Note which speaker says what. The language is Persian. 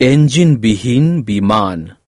Speaker 1: এঞ্জিনবিহীন বিমান